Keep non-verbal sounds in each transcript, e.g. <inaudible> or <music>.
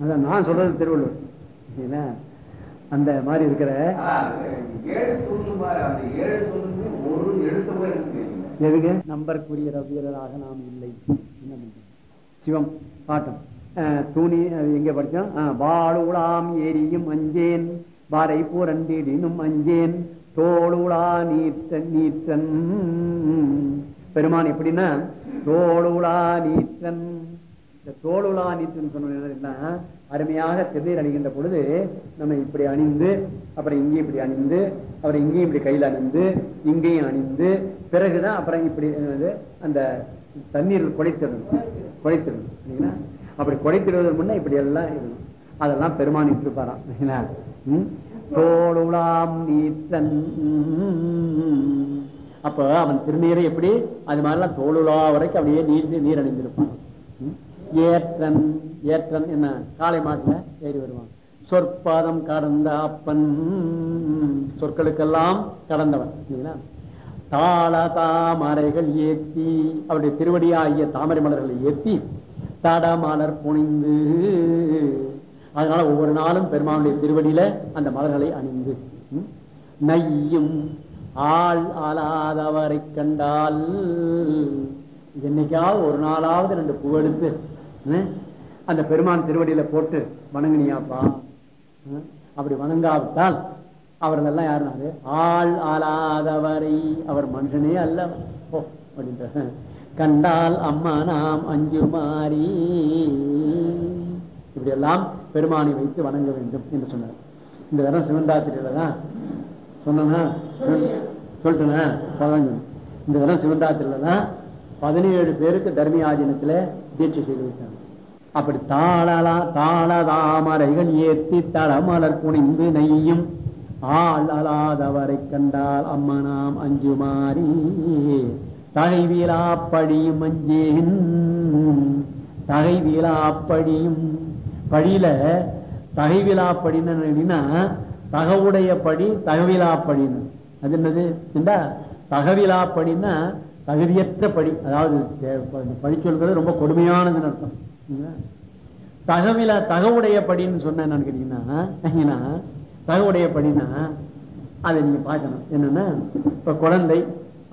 அதான் நான் சொல்றது திருவள்ளுவர்? அந்த மாதிரி இருக்கிற எதுக்கு? நம்பருக்குரிய ரவியராக நாம் இல்லை? சிவம் பாட்டம். தூணி எங்க படிச்சோம் அஹ், வாளுலாம் எரியும் அஞ்சேன் வாரை பூரண்டிடினும் அஞ்சேன் தோளுலா நீற்றன் நீற்றன் பெருமான் எப்படின்னா தோளுலா நீற்றன் இந்த தோளுலா நீற்றன் சொன்னா அருமையாக திருநீர் அணிகின்ற பொழுது நம்ம இப்படி அணிந்து அப்புறம் இங்கேயும் இப்படி அணிந்து அப்புறம் இங்கேயும் இப்படி கையில் அணிந்து இங்கேயும் அணிந்து பிறகுதான் அப்புறம் இப்படி அந்த தண்ணீர் குடைத்திடணும். குடைத்திடணும். இல்லைங்களா அப்படி குடைத்திடுவதற்கு முன்னே இப்படி எல்லாம் இருக்கணும். அதெல்லாம் பெருமான் இருப்பாராம் தோளுலாம் நீத்தன் அப்ப அவன் திருநீரை எப்படி? அது மாதிரிலாம் தோளுலா வரைக்கும் அப்படியே நீர் நீர் அணிந்திருப்பான் ஏற்றன் ஏற்றன் என்ன? காலை மாட்டுல ஏறி வருவான். சொற்பாதம் கடந்த அப்பன். சொற்களுக்கெல்லாம் கடந்தவன். தாள தாமரைகள் ஏத்தி அவருடைய திருவடியாகிய தாமரை மலர்களை ஏத்தி தடமலர் புனிந்து அதனால ஒவ்வொரு நாளும் பெருமானுடைய திருவடியில அந்த மலர்களை அணிந்து நையும் ஆள் ஆளாதவரை கண்டால் என்னைக்காவது ஒரு நாளாவது ரெண்டு பூ எடுத்து அந்த பெருமான் திருவடியில போட்டு வணங்குனியாப்பா அப்படி வணங்காவிட்டால் அவர்கள் எல்லாம் யாருனாரு? ஆள் ஆளாதவரை. அவர் மனுஷனே அல்ல. ஓ அப்படின்ற. கண்டால் அம்மா நாம் அஞ்சு மாறி. இப்படி எல்லாம் பெருமானை வைத்து வணங்க வேண்டும் என்று சொன்னார். இந்த தரம் சிவந்தாத்திரியில தான் சொன்னா சொல்லிட்டேனா. இந்த தரம் சிவந்தாத்திரியில தான் பதினேழு பேருக்கு தர்மி ஆதீனத்துல தீட்சை செய்து வைத்தாங்க. அப்படி தாளலா தாளதாமரைகள் ஏத்தி தளமலர் புனிந்து நெய்யும் ஆள் அலாதவரை கண்டால் அம்மனாம் அஞ்சு மாறி தகைவீலா படியும் அஞ்சேன். தகைவீலா படியும் படியில தகைவிலா படினா தகவுடைய படி தகவிலா படின்னு அது என்னது? ஏண்டா? தகவிலா படின்னா தகுதியற்ற படி அதாவது படி சொல்றது ரொம்ப கொடுமையானதுன்னு அர்த்தம். தகவில தகவுடைய படின்னு சொன்ன என்னன்னு கேட்டீங்கன்னா ஏன்னா, தகவுடைய படின்னா அதை நீங்க பார்க்கணும். என்னன்னா இப்ப குழந்தை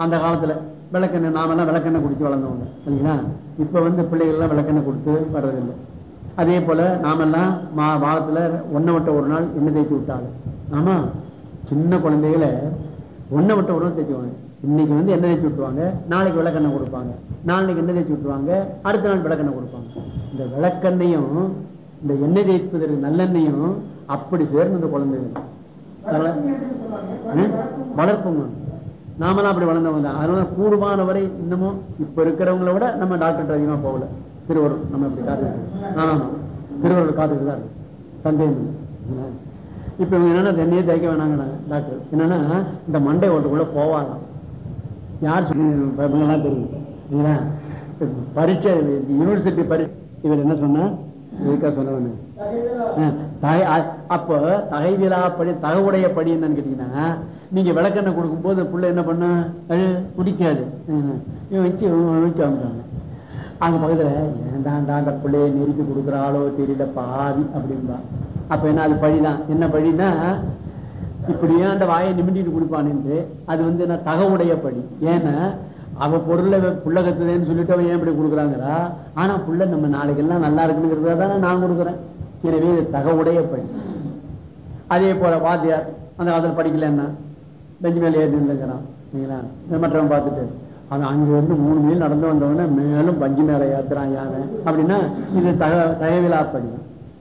அந்த காலத்துல விளக்கெண்ணெய் நாமெல்லாம் விளக்கெண்ணெய் குடிச்சு வளர்ந்தவங்க. சரிங்களா இப்ப வந்து பிள்ளைகள் எல்லாம் விளக்கெண்ணெய் கொடுத்து வர்றதில்லை. அதே போல நாமெல்லாம் மா வாரத்துல ஒன்ன விட்ட ஒரு நாள் எண்ணெய் தேய்ச்சி விட்டாங்க. ஆமா சின்ன குழந்தைகளை ஒன்ன விட்ட ஒரு நாள் தேய்ச்சுவாங்க இன்னைக்கு வந்து எண்ணெய் தேய்ச்சி விட்டுருவாங்க நாளைக்கு விளக்கெண்ணெய் கொடுப்பாங்க. நாளைக்கு எண்ணெய் தேய்ச்சி விட்டுருவாங்க அடுத்த நாள் விளக்கெண்ணெய் கொடுப்பாங்க. இந்த விளக்கெண்ணையும் இந்த எண்ணெய் தேய்ப்பதற்கு நல்லெண்ணையும் அப்படி சேர்ந்து இந்த குழந்தைகள். வளர்ப்புங்க. நாமெல்லாம் அப்படி வளர்ந்தவங்க தான். அதனால கூடுமான வரை இன்னமும் இப்ப இருக்கிறவங்கள விட நம்ம டாக்டர் அதிகமா போகல. திருவருள் நம்ம இப்படி காத்துக்கிட்டு ஆமா திருவருள் காத்துக்கிட்டு தான் இருக்கு. சந்தேகம் இப்ப இவங்க என்னன்னா தண்ணியே தேய்க்க வேணாங்கிறாங்க டாக்டர். என்னன்னா இந்த மண்டை ஓட்டுக்குள்ள போவாங்க யார் சொல்லி தெரியும். பரீட்சை யூனிவர்சிட்டி பரீட்சை இவர் என்ன சொன்னா இதுக்கா சொன்னவனு. அப்போ தகைவிலா படி தகவுடைய படி என்னன்னு கேட்டீங்கன்னா நீங்க விளக்கெண்ணெய் கொடுக்கும் போது பிள்ளை என்ன பண்ண? குடிக்காது இவன் வச்சு வச்சு அந்த அங்க பக்கத்துல ஏன்டாண்டா அந்த பிள்ளைய நெருக்கி கொடுக்குறாளோ தெரியல பாதி அப்படின்பா அப்ப என்ன அது பழிதான் என்ன பழினா இப்படியே அந்த வாயை நிமிண்டிட்டு கொடுப்பான்னு அது வந்து நான் தகவுடைய படி ஏன்னா அவ பொருளை புள்ளகத்துலேன்னு சொல்லிட்டு அவன் ஏன் இப்படி கொடுக்குறாங்கிறா? ஆனா புள்ள நம்ம நாளைக்கெல்லாம் நல்லா இருக்குங்கிறதா தானே நான் கொடுக்குறேன். எனவே இது தகவுடைய படி அதே போல வாத்தியார் அந்த காலத்துல படிக்கலன்னா பெஞ்சு மேல ஏறி நின்றுக்கிறான் சரிங்களா? மற்றவன் பார்த்துட்டு அது அங்க இருந்து மூணு மைல் நடந்து வந்தவொடனே மேலும் பஞ்சு மேல ஏத்துறான் யானை. அப்படின்னா இது தக தகவிலா படி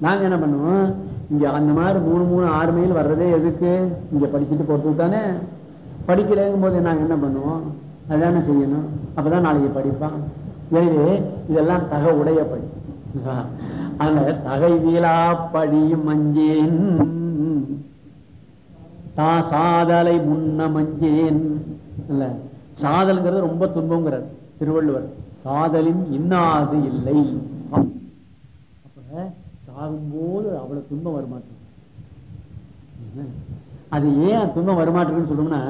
நாங்க என்ன பண்ணுவோம்? இங்க அந்த மாதிரி மூணு மூணு ஆறு மைல் வர்றதே எதுக்கு? இங்க படிச்சுட்டு போட்டு தானே படிக்கிறேங்கும் போது நாங்க என்ன பண்ணுவோம்? அதானே செய்யணும்? அப்பதான் நாளைக்கு படிப்பான். எனவே இதெல்லாம் தக உடைய படி அந்த தகை வீலா மஞ்சேன் தா சாதலை முன்ன மஞ்சேன் இல்ல. சாதல்ங்கிறது ரொம்ப துன்பங்கிறார் திருவள்ளுவர். சாதலின் இன்னாது இல்லை. அப்ப சாகும்போது அவ்வளவு துன்பம் வரமாட்டேன் அது ஏன் துன்பம் வரமாட்டேன்னு சொன்னோம்னா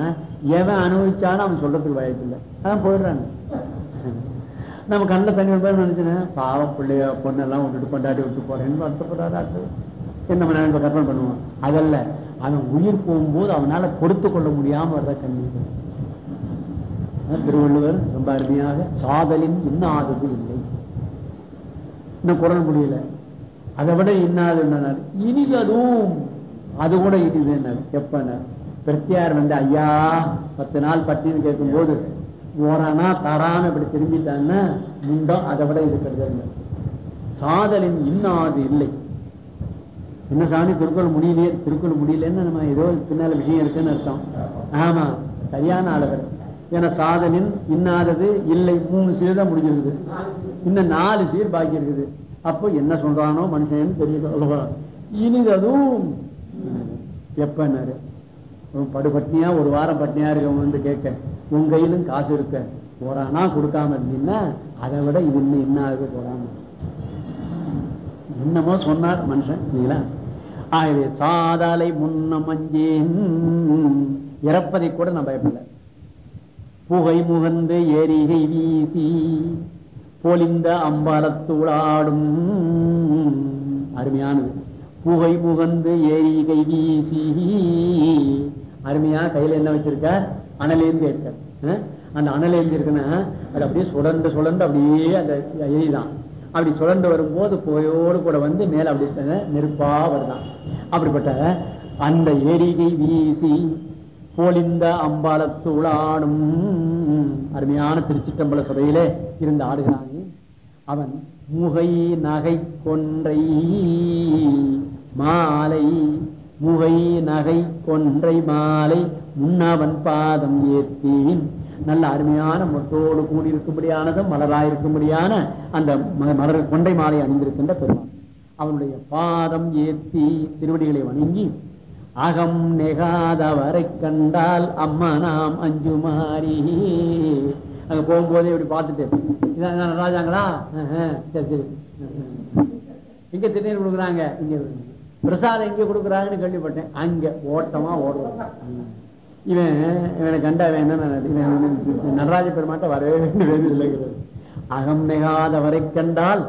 எவன் அனுபவிச்சாலும் அவன் சொல்றதுக்கு வாய்ப்பு இல்லை அதான் போயிடுறாங்க. நம்ம கண்ணில் தண்ணி வரும்போது நினைச்சேன் பாவ பிள்ளைய பொண்ணெல்லாம் விட்டுட்டு கொண்டாடி விட்டு போறேன்னு வருத்தப்படுறாரு என்ன நம்ம நினைப்ப கற்பனை பண்ணுவோம். அதல்ல அவன் உயிர் போகும்போது அவனால கொடுத்து கொள்ள முடியாம வர்ற கண்ணீர். திருவள்ளுவர் ரொம்ப அருமையாக சாதலின் இன்னாதது இல்லை. இன்னும் குரல் முடியல. அதை விட இன்னாது என்னன்னாரு. இனிததும் அது கூட இனிது எப்ப பிரத்தியார் வந்து ஐயா பத்து நாள் பட்டின்னு கேட்கும் போது ஓரானா தராம இப்படி திரும்பிட்டான்னா முண்டம் அதை விட இருக்கிறது சாதலின் இன்னாது இல்லை. என்ன சாமி திருக்குறள் முடியலையே திருக்குறள் முடியலன்னு நம்ம ஏதோ பின்னால விஷயம் இருக்குன்னு அர்த்தம். ஆமா சரியான அளவர் ஏன்னா சாதனின் இன்னாதது இல்லை. மூணு சீர் தான் முடிஞ்சிருக்குது இன்னும் நாலு சீர் பாக்கி இருக்குது. அப்போ என்ன சொல்றானோ மனுஷன் தெரிய அல்லவா இனிததும் எப்பன்னாரு உன் படுபட்னியா ஒரு வாரம் பட்னியா இருக்கவங்க வந்து கேட்க உன் கையிலும் காசு இருக்க. போறானா கொடுக்காம இருந்தீங்கன்னா அதை விட இது இன்னும் என்ன ஆகுது போறாங்க என்னமோ சொன்னார் மனுஷன் இல்லைங்களா ஆகவே சாதாலை முன்ன மஞ்சேன் இறப்பதை கூட நான் பயப்படல. புகை முகந்து எரிகை வீசி பொலிந்த அம்பலத்துளாடும் அருமையானது. புகை முகந்து எரிகை வீசி. அருமையா கையில என்ன வச்சிருக்க அனலேந்து இருக்கார் அந்த அனலேந்து இருக்குன்னா அது அப்படியே சுழண்டு சுழண்டு அப்படியே அந்த எரிதான். அப்படி சுழண்டு வரும்போது புகையோடு கூட வந்து மேல அப்படி நெருப்பா வருதான். அப்படிப்பட்ட அந்த எரிகை வீசி போலிந்த அம்பாலத்து உளாடும் அருமையான திருச்சிட்டம்பல சபையிலே இருந்து ஆடுகிறானே அவன் முகை நகை கொன்றை மாலை முகை நகை கொன்றை மாலை முன்னவன் பாதம் ஏற்றின். நல்ல அருமையான மொட்டோடு கூடியிருக்கும்படியானதும் மலராயிருக்கும்படியான அந்த மலர் கொண்டை மாலை அணிந்திருக்கின்ற பெருமான். அவனுடைய பாதம் ஏத்தி திருவடிகளை வணங்கி அகம் நெகாதவரை கண்டால் அம்மா நாம் அஞ்சு மாறி அங்க போகும்போதே இப்படி பார்த்துட்டு இதான் நடராஜாங்களா சரி சரி. இங்க திருநீர் கொடுக்குறாங்க இங்க பிரசாதம் எங்க கொடுக்குறாங்கன்னு கேள்விப்பட்டேன். அங்க ஓட்டமா ஓடுவாங்க இவன் இவனை கண்டா வேணும் என்ன நடராஜ பெருமாட்ட வரவே வேண்டும் இல்லைங்கிறது அகம் நெகாதவரை கண்டால்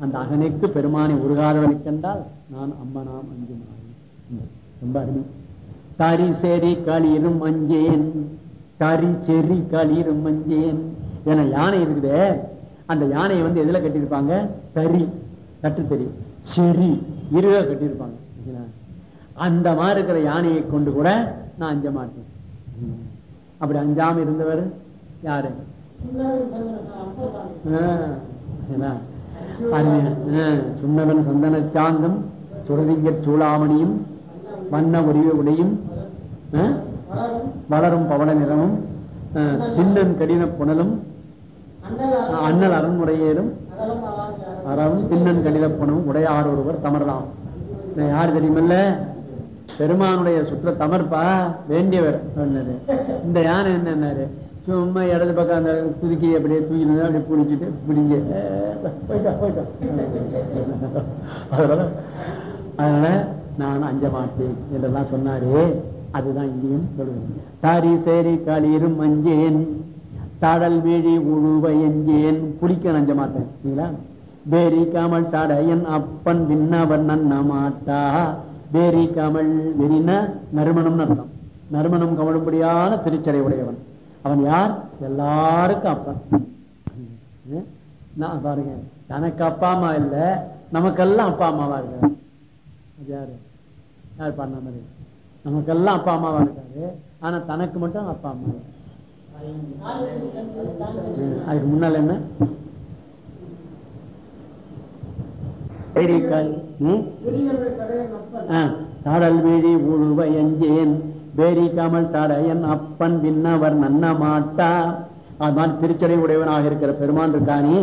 அந்த அகனைக்கு பெருமானை உருகாதவரை கண்டால் நான் அம்மனாம் அஞ்சு மாறி ரொம்ப அருமை தரி செறி களிரும் அஞ்சேன் தரி செறி களிரும் மஞ்சேன் என யானை இருக்குதே அந்த யானையை வந்து எதுல கட்டியிருப்பாங்க? தறி கட்டு தெரி செறி இருக கட்டியிருப்பாங்க. அந்த மாதிரி இருக்கிற யானையை கொண்டு கூட நான் அஞ்ச மாட்டேன். அப்படி அஞ்சாம இருந்தவர் யாரு? ஆ, சுண்ணவன் சந்தன சாந்தம் சுரதிங்க சூளாமணியும் வண்ண உரிய உடையும் வளரும் பவள நிறமும் ஆ, திண்ணன் கடின புனலும் அண்ணல் அரண்முறையேறும் அறவும் திண்ணன் கடித புனலும் உடையார் ஒருவர் தமரலாம். யார் தெரியுமில்ல? பெருமானுடைய சுற்ற தமர்ப்பா? வேண்டியவர் சொன்னது. இந்த யானை என்னன்னாரு? சும்மா இடது பக்கம் அந்த துதுக்கி அப்படியே தூக்கினது அப்படியே பிடிச்சிட்டு பிடிங்க. போயிட்டா போயிட்டா. அதனால நான் அஞ்ச மாட்டேன் என்றெல்லாம் சொன்னாரே அதுதான் இங்கேயும் சொல்லுவேன் தாரி சேரி களிரும் அஞ்சேன் தடல் விழி உழுவ எஞ்சேன் குளிக்க அஞ்ச மாட்டேன் சரிங்களா வேரி காமல் சடையன் அப்பன் விண்ணவன் நன்ன மாட்டா. வேரி கமல் வெறின நறுமணம்னு அர்த்தம். நறுமணம் கமழும்படியான திருச்சடை உடையவன். அவன் யார்? எல்லாருக்கும் அப்பன். நான் பாருங்க தனக்கு அப்பா அம்மா இல்ல நமக்கெல்லாம் அப்பா அம்மாவா இருக்காரு யாரு? யார் பண்ண மாதிரி. நமக்கெல்லாம் அப்பா அம்மாவா இருக்காரு. ஆனா தனக்கு மட்டும் அப்பா அம்மா அதுக்கு முன்னால என்ன? தாடல் வீழி உழுவ எஞ்சேன் பேரி கமல் தடையன் அப்பன் விண்ணவர் நன்ன மாட்டா. அது மாதிரி திருச்சடை உடையவனாக இருக்கிற பெருமான் இருக்கானே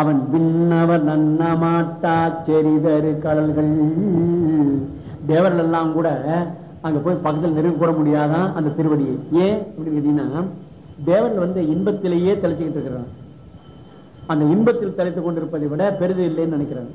அவன் விண்ணவர் நன்ன மாட்டா. செறிதரு கடல்கள். தேவர்கள் எல்லாம் கூட அங்க போய் பக்கத்தில் நெருங்க கூட முடியாதான் அந்த திருவடியை ஏன் அப்படின்னு கேட்டீங்கன்னா தேவர்கள் வந்து இன்பத்திலேயே தெளிச்சுக்கிட்டு இருக்கிறான் அந்த இன்பத்தில் தலைத்துக் கொண்டிருப்பதை விட பெரிது இல்லைன்னு நினைக்கிறாங்க.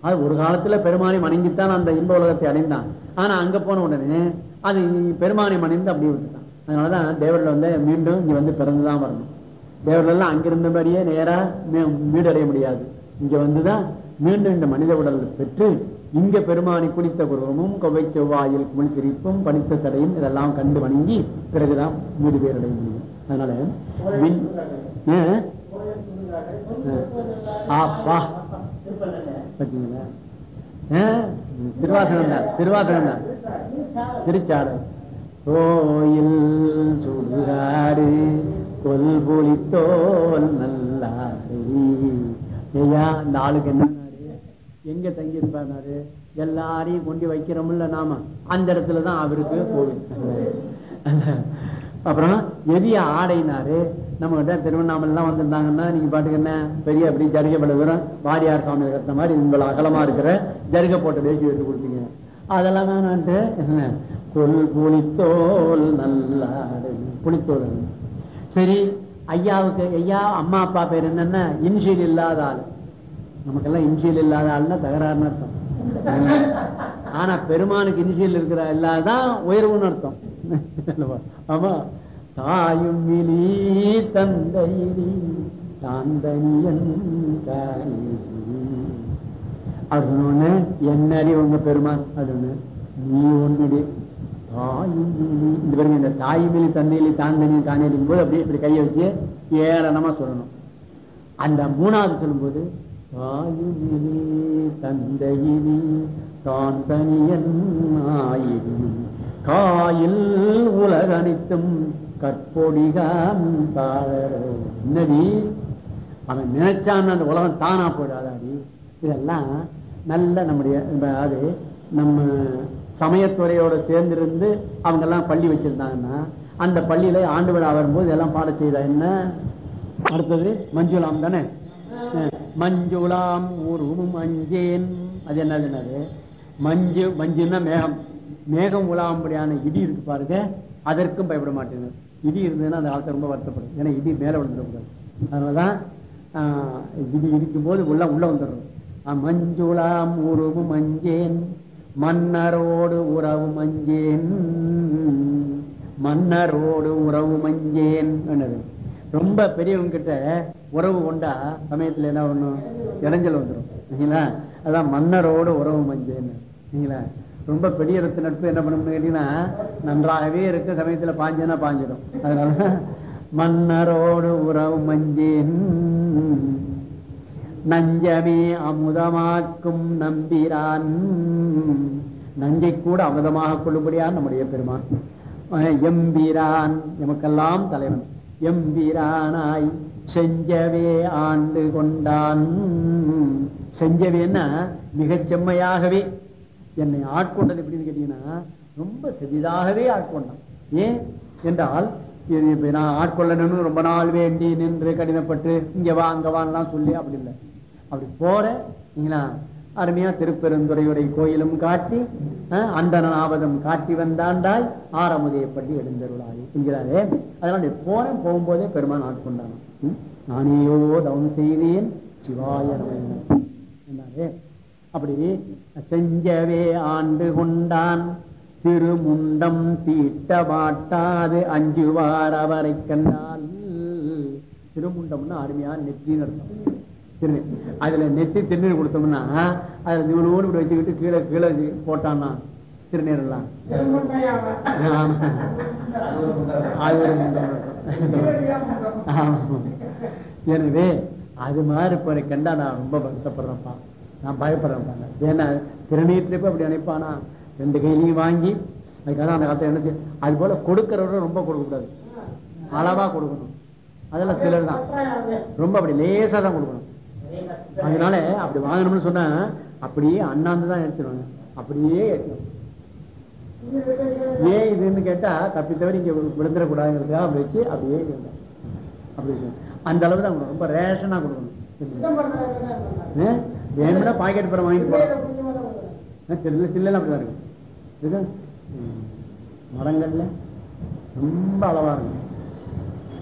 அது ஒரு காலத்துல பெருமானை வணங்கித்தான் அந்த இன்ப உலகத்தை அடைந்தான் ஆனா அங்க போன உடனே அது பெருமானை மணிந்து அப்படியே விட்டுட்டான். அதனாலதான் தேவர்கள் வந்து மீண்டும் இங்க வந்து பிறந்துதான் வரணும். தேவர்கள் எல்லாம் அங்கிருந்தபடியே நேரா மீ- வீடடைய முடியாது. இங்க வந்துதான் மீண்டும் இந்த மனித உடல் பெற்று இங்க பெருமானி குளித்த குருவமும் கொவை செவ்வாயில் குமிழ் சிரிப்பும் பனித்த தடையும் இதெல்லாம் கண்டு வணங்கி பிறகுதான் வீடு அடைய முடியும் அதனால திருவாசனம் தான் திருவாசனம் தான். திருச்சாடு கோயில் சுடுகாடு கொல்பொலி நல்லா நல்லாரு ஐயா நாளுக்கு என்ன எங்க தங்கியிருப்பாரு? எல்லாரையும் கொண்டு வைக்கிறோம்ல நாம. அந்த இடத்துலதான் அவருக்கு கோவில். அப்புறம் எதிய ஆடைனாரு. நம்ம கிட்ட திருவண்ணாமலாம் வந்திருந்தாங்கன்னா நீங்க பாட்டுக்கு என்ன? பெரிய அப்படி ஜருகை பல வாரியார் சாமி கட்டின மாதிரி உங்களை அகலமா இருக்கிற ஜருகை போட்ட தேசி எடுத்து கொடுத்தீங்க அதெல்லாம் வேணான்ட்டு என்ன? கொல் புளித்தோல் நல்ல புளித்தோல் சரி ஐயாவுக்கு ஐயா அம்மா அப்பா பேர் என்னன்னா? இன்ஷியல் இல்லாத ஆள். நமக்கெல்லாம் இன்ஷியல் இல்லாத ஆள்னா தகராறுன்னு அர்த்தம். ஆனா பெருமானுக்கு இன்ஷியல் இருக்கிற இல்லாதான் உயர்வுன்னு அர்த்தம். ஆமா. தாயும் மிலி தந்தையிலி தாந்தனியன் அது ஒண்ணு என்ன அறிவு உங்க பெருமான்? அது நீ ஒன்றுடி தாயும் இந்த பாருங்க இந்த தாயுமிலி தந்தையிலி தாந்தனியும் தானே போது அப்படியே இப்படி கையை வச்சு ஏளனமா சொல்லணும். அந்த மூணாவது சொல்லும்போது தாயுமினி தந்தையினி தான் தனியன் ஆயினி காயில் உலகனைத்தும் கற்பொடிகாம் என்னடி? அவன் நினைச்சான் அந்த உலகம் தானா போயிடாதாடி? இதெல்லாம் நல்ல நம்முடைய அது நம்ம சமயத்துறையோட சேர்ந்திருந்து அவங்க எல்லாம் பள்ளி வச்சிருந்தாங்கன்னா அந்த பள்ளியில ஆண்டு விழா வரும்போது எல்லாம் பாட செய்தா என்ன? அடுத்தது மஞ்சுளாம் தானே? மஞ்சுளாம் உருவும் அஞ்சேன் அது என்னது என்னது? மஞ்சு மஞ்சுன்னா மேகம். மேகம் உலாம்படியான இடி இருக்கு பாருங்க. அதற்கும் பயப்பட மாட்டேங்க இடி இருந்ததுன்னா அந்த காலத்தை ரொம்ப வருத்தப்படும். ஏன்னா இடி மேல விழுந்துடக்கூடாது. அதனாலதான் ஆஹ், இடி இடிக்கும் போது உள்ள உள்ள வந்துடுறோம் ஆஹ், மஞ்சுளாம் உருவும் மஞ்சேன். மன்னரோடு உறவு மஞ்சேன். மன்னரோடு உறவு மஞ்சேன். என்னது? ரொம்ப பெரியவங்க கிட்ட உறவு கொண்டா சமயத்துல என்ன பண்ணும்? இடைஞ்சல் வந்துடும் சரிங்களா? அதான் மன்னரோட உறவு மஞ்சேன்னு சரிங்களா? ரொம்ப பெரிய இடத்து நட்பு என்ன பண்ணணும்னு கேட்டீங்கன்னா நன்றாகவே இருக்க சமயத்துல பாஞ்சேன்னா பாஞ்சிடும். அதனால மன்னரோடு உறவு மஞ்சேன். நஞ்சமே அமுதமாக்கும் நம்பிரான். நஞ்சை கூட அமுதமாக கொள்ளும்படியான் நம்முடைய பெருமான். எம்பிரான். எமக்கெல்லாம் தலைவன். எம்பிரானாய் செஞ்சவே ஆண்டு கொண்டான். செஞ்சவேன்னா மிகச் செம்மையாகவே. என்னை ஆட்கொண்டது எப்படின்னு கேட்டீங்கன்னா ரொம்ப செதிதாகவே ஆட்கொண்டான். ஏன்? என்றால் இது இப்ப நான் ஆட்கொள்ளணும்னு ரொம்ப நாள் வேண்டி நின்று கடினப்பட்டு இங்க வா அங்க வான்லாம் சொல்லி அப்படி இல்லை. அப்படி போற நீங்களா அருமையா திருப்பெருந்துறையுடைய கோயிலும் காட்டி அஹ், காட்டி வந்தாண்டாய் ஆரமுதையப்பட்டி எழுந்தருளாய் என்கிறாரே அதனால போன போறேன் போகும்போதே பெருமான் ஆட்கொண்டான் ம்? நானேயோ தவம் செய்தேன் சிவாய என்றாரே அப்படி செஞ்சவே ஆண்டு கொண்டான். திருமுண்டம் தீட்ட மாட்டாது அஞ்சுவார் அவரை கண்டால். திருமுண்டம்னா அருமையான நெற்றின்னு திருநீர் அதுல நெத்தி திருநீர் கொடுத்தோம்னா அதுல நூலோடு இப்படி வச்சுக்கிட்டு கீழே கீழே போட்டான்னா திருநீர் எல்லாம் அது ஒரு எனவே அது மாதிரி போற கண்டா நான் ரொம்ப வருத்தப்படுறேன்ப்பா. நான் பயப்படுறேன்ப்பாங்க ஏன்னா திருநீர்ல அப்படி நினைப்பானா ரெண்டு கையிலையும் வாங்கி அதுக்காக அந்த காலத்தை என்ன செய்ய- அது போல கொடுக்கறவரும் ரொம்ப கொடுக்க கூடாது அளவா கொடுக்கணும். அதெல்லாம் சிலர் தான். ரொம்ப அப்படி லேசா தான் கொடுக்கணும். அதனால அப்படி வாங்கணும்னு சொன்னா அப்படியே அண்ணாந்து தான் எடுத்துருவாங்க அப்படியே ஏ ஏன் இதுன்னு கேட்டா தப்பி தவிர இங்க விழுந்துடக்கூடாதுங்கிறதுக்காக அப்படி வச்சு அப்படியே அப்படி அந்த அளவு தான் ரொம்ப ரேஷனா கொடுக்கணும். வேணும்னா பாக்கெட் படம் வாங்கிட்டு போலாம். சில்ல சில்லாம் அப்படிதான் இருக்கு. இது? மரங்கள்ல ரொம்ப அளவா இருக்கும்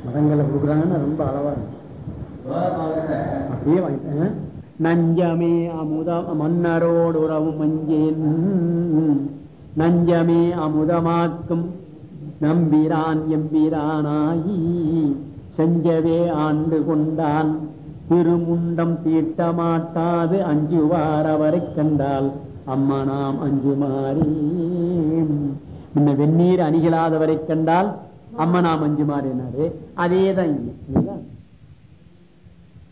மரங்கள்ல கொடுக்குறாங்கன்னா ரொம்ப அளவா இருக்கும் அப்படியே வாங்கிட்டேன் நஞ்சமே அமுத மன்னரோடு உறவு மஞ்சேன். நஞ்சமே அமுதமாக்கும் நம்பிரான் எம்பிரானாயி செஞ்சவே ஆண்டு கொண்டான். திருமுண்டம் தீட்ட மாட்டாது அஞ்சுவார் அவரை கண்டால். அம்மா நாம் அஞ்சுமாறி முன்ன வெந்நீர் அணிகளாதவரை கண்டால் அம்மா நாம் அஞ்சுமாறினாரு அதேதான் இல்லைங்களா?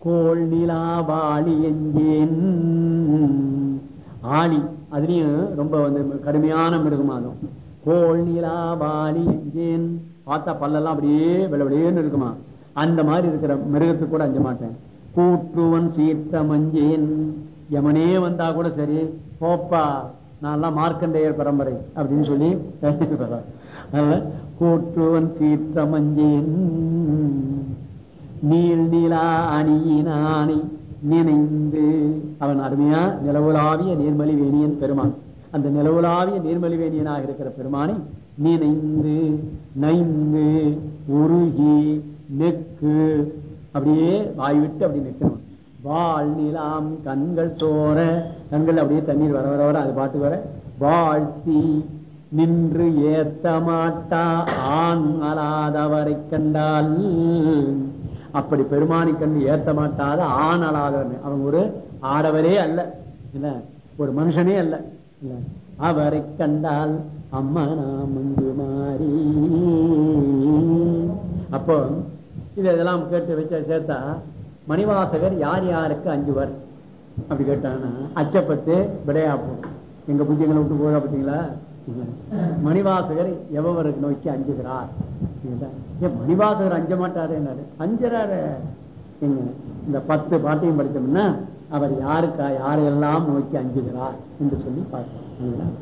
கோள் நிலாவாளி எஞ்சேன் ஆளி அதுலயும் ரொம்ப வந்து கடுமையான மிருகமாகும். கோள் நிலாவாளி எஞ்சேன் பார்த்தா பல்லெல்லாம் அப்படியே வெள்ளவெளியேன்னு இருக்குமா? அந்த மாதிரி இருக்கிற மிருகத்துக்கு கூட அஞ்ச மாட்டேன். கூற்றுவன் சீர்த்த மஞ்சேன். எமனே வந்தா கூட சரி போப்பா நான்லாம் மார்க்கண்டேயர் பரம்பரை அப்படின்னு சொல்லி <laughs> கூற்றுவன் சீர்த்த மஞ்சேன். நீள் நீளா அணியினானை நினைந்து. அவன் அருமையா நிலவுலாவிய நீர்மலி வேணியன் பெருமான். அந்த நிலவுலாவிய நீர்மலி வேணியனாக இருக்கிற பெருமானை நினைந்து நைந்து உருகி நெக்கு அப்படியே வாய் விட்டு அப்படி நிற்கணும். வாழ் நிலாம் கண்கள் தோற கண்கள் அப்படியே தண்ணீர் வர வர வர அது பாட்டு வர. வாழ்த்தி நின்று ஏத்த மாட்டா ஆண் அலாதவரை கண்டால் அப்படி பெருமானி கண்ணு ஏத்த மாட்டாத ஆண் அலாதவன் அவன் ஒரு ஆடவரே அல்ல. இல்ல ஒரு மனுஷனே அல்ல. இல்ல அவரை கண்டால் அம்மா நாம் மஞ்சு மாறி. அப்போ இது இதெல்லாம் கேட்டு வச்ச சேர்த்தா மணிவாசகர் யார் யாருக்கு அஞ்சுவர்? அப்படி கேட்டாங்கன்னா அச்சப்பட்டு விடையாப்போம் எங்க புத்தியங்களை விட்டு போக பார்த்தீங்களா? மணிவாசகர் எவ்வளவு நோக்கி அஞ்சுகிறார்? ஏன் மணிவாசகர் அஞ்ச மாட்டாரு அஞ்சுறாரு இந்த பத்து பாட்டையும் படித்தோம்னா அவர் யாருக்கா யாரையெல்லாம் நோக்கி அஞ்சுகிறார் என்று சொல்லி பார்த்தோம்